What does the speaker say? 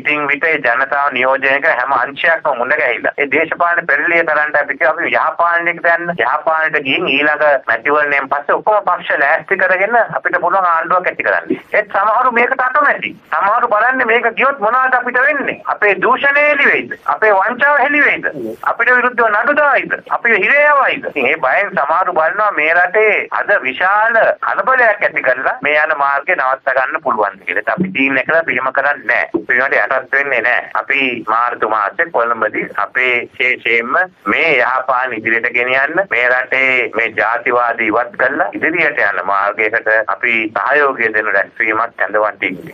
විටින් විට ජනතාව නියෝජනය කර හැම අංශයක්ම මුණ ගැහිලා. ඒ දේශපාලන පෙරළිය කරන්න අපි කිව්වා අපි යහපාලනයකට යන්න. යහපාලනයට ගිහින් ඊළඟ මැතිවරණයෙන් පස්සේ ඔක්කොම පක්ෂ ලෑස්ති කරගෙන අපිට පුළුවන් ආණ්ඩුවක් ඇති කරන්න. ඒත් සමහරු මේකට අකමැති. සමහරු බලන්නේ මේක ගියොත් මොනවද අපිට වෙන්නේ? අපේ දූෂණය එළි වෙයිද? අපේ වංචාව හෙළි වෙයිද? අපිට විරුද්ධව නඩු දායිද? අපිට හිරේ යවයිද? ඉතින් මේ බයෙන් සමහරු බලනවා මේ රටේ අද විශාල කලබලයක් ඇති කරලා මේ යන මාර්ගේ නවත්ත ගන්න පුළුවන් කියලා. අපි තීරණය කළා පිළිම කරන්නේ නැහැ. අපි ඒකට යටත් වෙන්නේ නැහැ. අපි මාර්තු මාසේ කොළඹදී අපේ ශේෂයෙන්ම මේ යහපාලන ඉදිරියට ගෙනියන්න මේ රටේ මේ ජාතිවාදී ඉවත් කරලා ඉදිරියට යන මාර්ගයකට අපි සහයෝගය දෙන රැස්වීමක් ඇඳවන් තින්නේ.